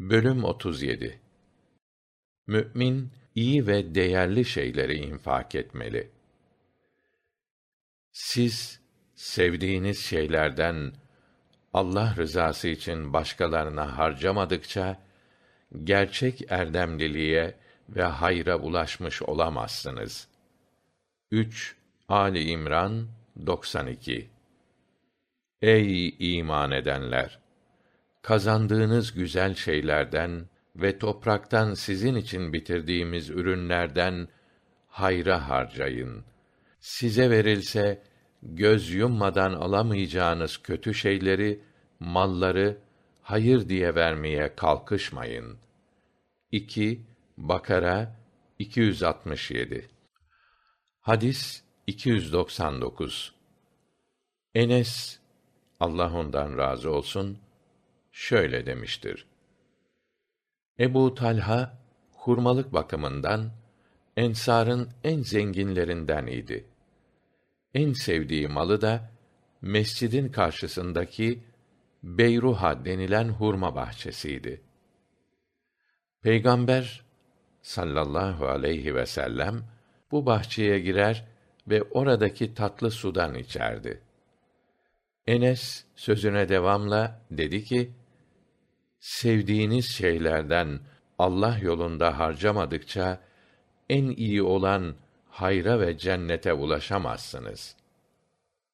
Bölüm 37 Mü'min iyi ve değerli şeyleri infak etmeli. Siz sevdiğiniz şeylerden Allah rızası için başkalarına harcamadıkça gerçek erdemliliğe ve hayra ulaşmış olamazsınız. 3 Ali İmran 92 Ey iman edenler! Kazandığınız güzel şeylerden ve topraktan sizin için bitirdiğimiz ürünlerden hayra harcayın. Size verilse göz yummadan alamayacağınız kötü şeyleri, malları hayır diye vermeye kalkışmayın. 2 Bakara 267 Hadis 299 Enes Allah ondan razı olsun şöyle demiştir. Ebu Talha hurmalık bakımından ensarın en zenginlerinden idi. En sevdiği malı da mescidin karşısındaki Beyruha denilen hurma bahçesiydi. Peygamber sallallahu aleyhi ve sellem bu bahçeye girer ve oradaki tatlı sudan içerdi. Enes sözüne devamla dedi ki: Sevdiğiniz şeylerden Allah yolunda harcamadıkça en iyi olan hayra ve cennete ulaşamazsınız.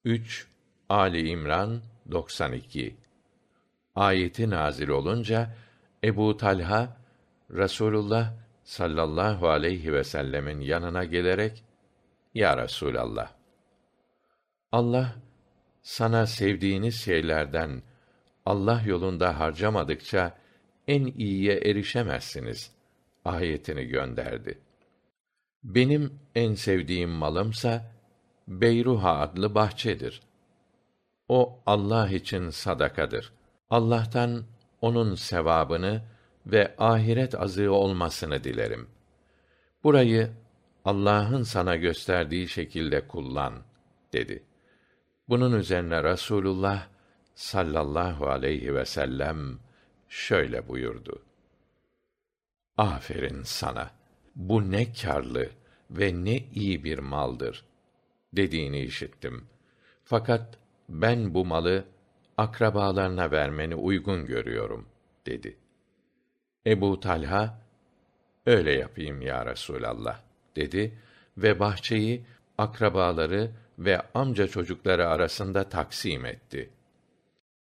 3 Ali İmran 92 Ayeti nazil olunca Ebu Talha Rasulullah sallallahu aleyhi ve sellemin yanına gelerek Ya Resulallah Allah sana sevdiğiniz şeylerden Allah yolunda harcamadıkça en iyiye erişemezsiniz ayetini gönderdi. Benim en sevdiğim malımsa Beyruha adlı bahçedir. O Allah için sadakadır. Allah'tan onun sevabını ve ahiret azığı olmasını dilerim. Burayı Allah'ın sana gösterdiği şekilde kullan dedi. Bunun üzerine Rasulullah sallallahu aleyhi ve sellem şöyle buyurdu. Aferin sana. Bu ne kârlı ve ne iyi bir maldır dediğini işittim. Fakat ben bu malı akrabalarına vermeni uygun görüyorum dedi. Ebu Talha öyle yapayım ya Resulallah dedi ve bahçeyi akrabaları ve amca çocukları arasında taksim etti.''